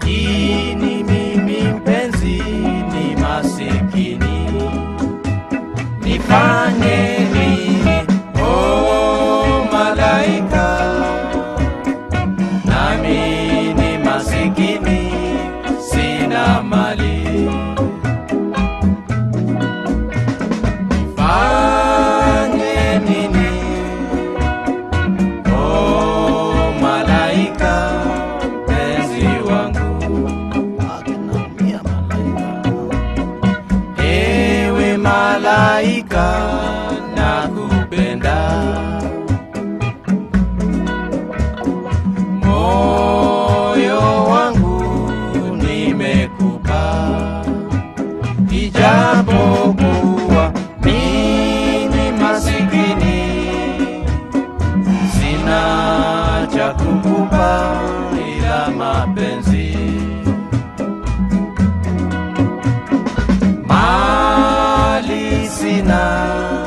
lakini mimi mpenzi ni masikini, nifanye nini? Oh malaika, nami ni masikini, sina mali. Ewe na kupenda moyo wangu nimekupa, ijapo ijapokuwa mimi masikini, sina cha kukupa ila mapenzi. Sina.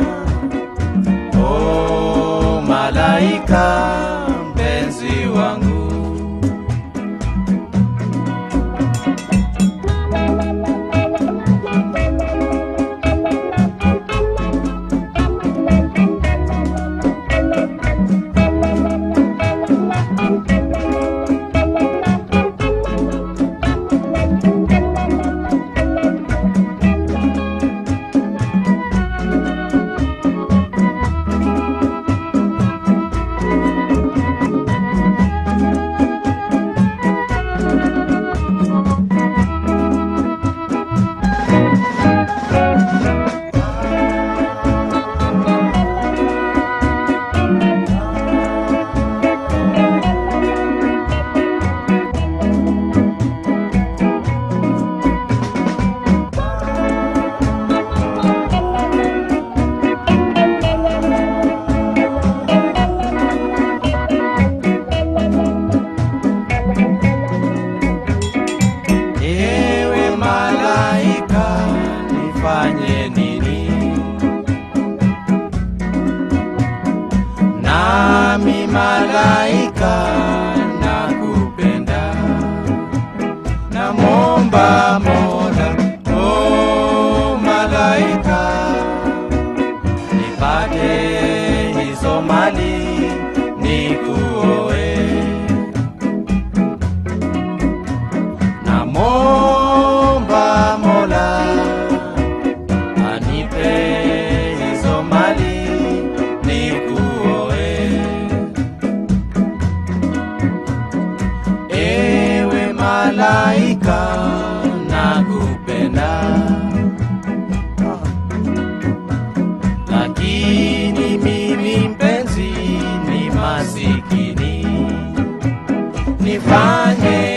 Somali. Masikini. Nifanye